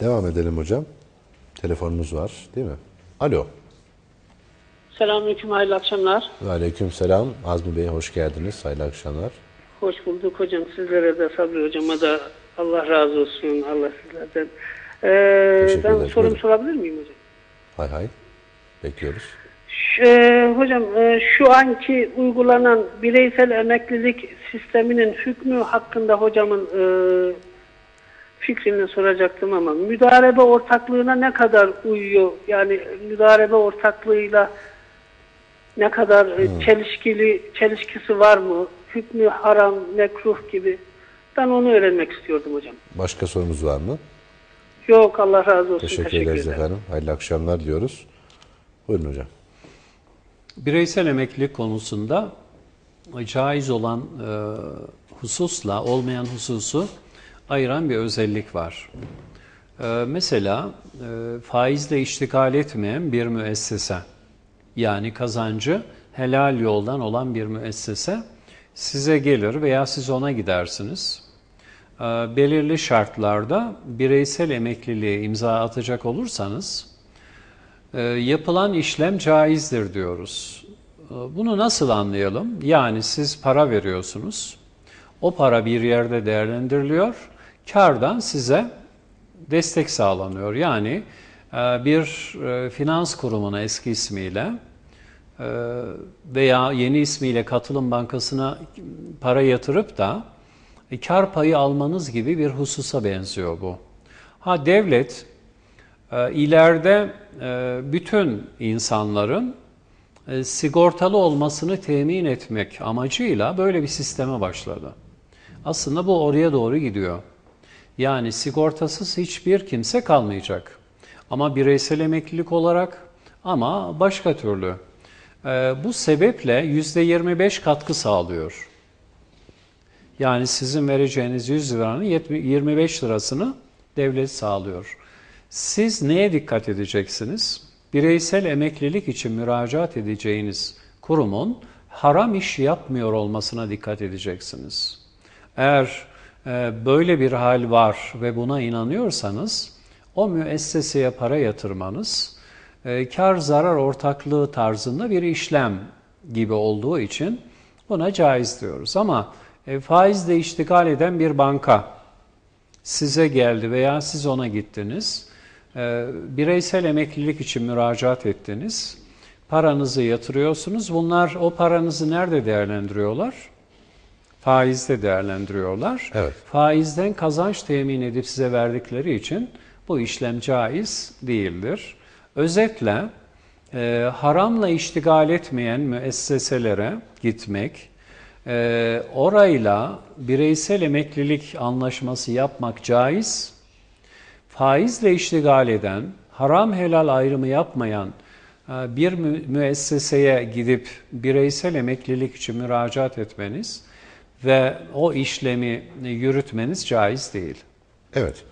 Devam edelim hocam. Telefonumuz var değil mi? Alo. Selamünaleyküm, hayırlı akşamlar. Aleyküm selam. Azmi Bey hoş geldiniz. Hayırlı akşamlar. Hoş bulduk hocam. Sizlere de Sabri hocama da Allah razı olsun. Allah sizlerden. Ee, ben ederim. sorumu Buyurun. sorabilir miyim hocam? Hay hay. Bekliyoruz. Ş- e, hocam e, şu anki uygulanan bireysel emeklilik sisteminin hükmü hakkında hocamın e, fikrini soracaktım ama müdarebe ortaklığına ne kadar uyuyor? Yani müdarebe ortaklığıyla ne kadar e, çelişkili çelişkisi var mı? Hükmü haram, mekruh gibi. Ben onu öğrenmek istiyordum hocam. Başka sorumuz var mı? Yok Allah razı olsun. Teşekkür, ederiz efendim. Hayırlı akşamlar diyoruz. Buyurun hocam. Bireysel emeklilik konusunda caiz olan e, hususla olmayan hususu ayıran bir özellik var. E, mesela e, faizle iştikal etmeyen bir müessese, yani kazancı helal yoldan olan bir müessese size gelir veya siz ona gidersiniz. E, belirli şartlarda bireysel emekliliğe imza atacak olursanız, e, yapılan işlem caizdir diyoruz. E, Bunu nasıl anlayalım? Yani siz para veriyorsunuz, o para bir yerde değerlendiriliyor, kardan size destek sağlanıyor. Yani e, bir e, finans kurumuna eski ismiyle e, veya yeni ismiyle Katılım Bankası'na para yatırıp da kar payı almanız gibi bir hususa benziyor bu. Ha devlet ileride bütün insanların sigortalı olmasını temin etmek amacıyla böyle bir sisteme başladı. Aslında bu oraya doğru gidiyor. Yani sigortasız hiçbir kimse kalmayacak. Ama bireysel emeklilik olarak ama başka türlü. E, bu sebeple %25 katkı sağlıyor. Yani sizin vereceğiniz 100 liranın 70 25 lirasını devlet sağlıyor. Siz neye dikkat edeceksiniz? Bireysel emeklilik için müracaat edeceğiniz kurumun haram iş yapmıyor olmasına dikkat edeceksiniz. Eğer böyle bir hal var ve buna inanıyorsanız o müesseseye para yatırmanız e, kar zarar ortaklığı tarzında bir işlem gibi olduğu için buna caiz diyoruz. Ama e, faizle iştigal eden bir banka size geldi veya siz ona gittiniz, e, bireysel emeklilik için müracaat ettiniz, paranızı yatırıyorsunuz. Bunlar o paranızı nerede değerlendiriyorlar? Faizde değerlendiriyorlar. Evet. Faizden kazanç temin edip size verdikleri için bu işlem caiz değildir. Özetle e, haramla iştigal etmeyen müesseselere gitmek, e, orayla bireysel emeklilik anlaşması yapmak caiz, faizle iştigal eden, haram helal ayrımı yapmayan e, bir mü- müesseseye gidip bireysel emeklilik için müracaat etmeniz ve o işlemi yürütmeniz caiz değil. Evet.